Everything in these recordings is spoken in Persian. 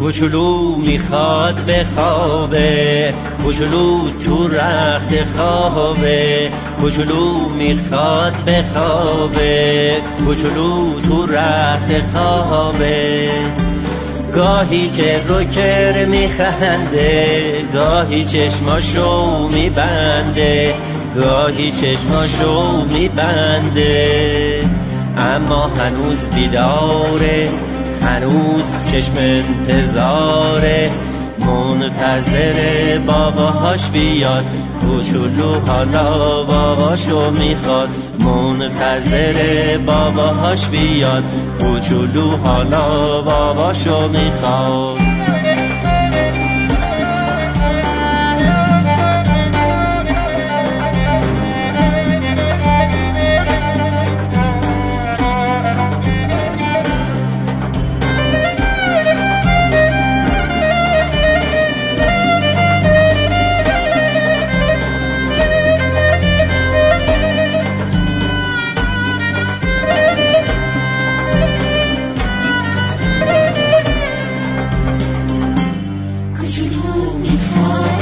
کوچولو می‌خواد به خوابه کوچولو تو رخت خوابه کوچولو می‌خواد به خوابه کوچولو تو رخت خوابه. گاهی که روکر میخنده گاهی چشماشو میبنده گاهی چشماشو میبنده. اما هنوز بیداره هنوز چشم انتظاره منتظر باباهاش بیاد. کوچولو حالا باباشو می‌خواد. منتظر باباهاش بیاد. کوچولو حالا باباشو می‌خواد.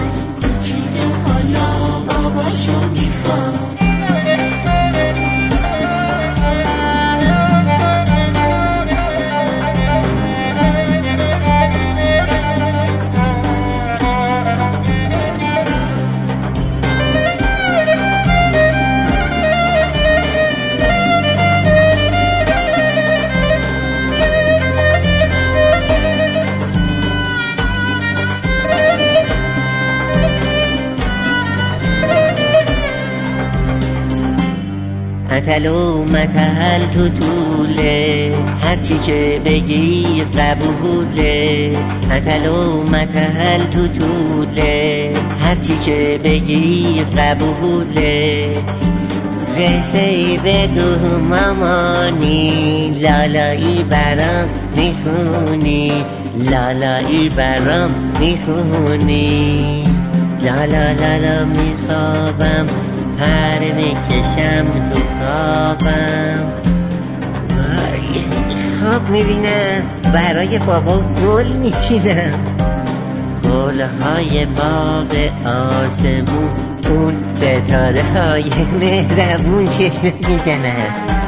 بیاد کوچولو حالا باباشو می‌خواد اتلو متل تو طوله. هرچی که بگی قبوله اتلو متل تو طوله. هرچی که بگی قبوله قصه بگو مامانی لالایی برام می‌خونی. لالایی برام می‌خونی. لالا لالا میخوابم. پر می‌کشم تو خوابم. خواب می‌بینم. برای بابا گل میچینم. گلهای باغ آسمون اون ستاره های مهربون چشم می‌زنن.